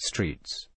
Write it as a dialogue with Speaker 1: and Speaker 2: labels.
Speaker 1: streets.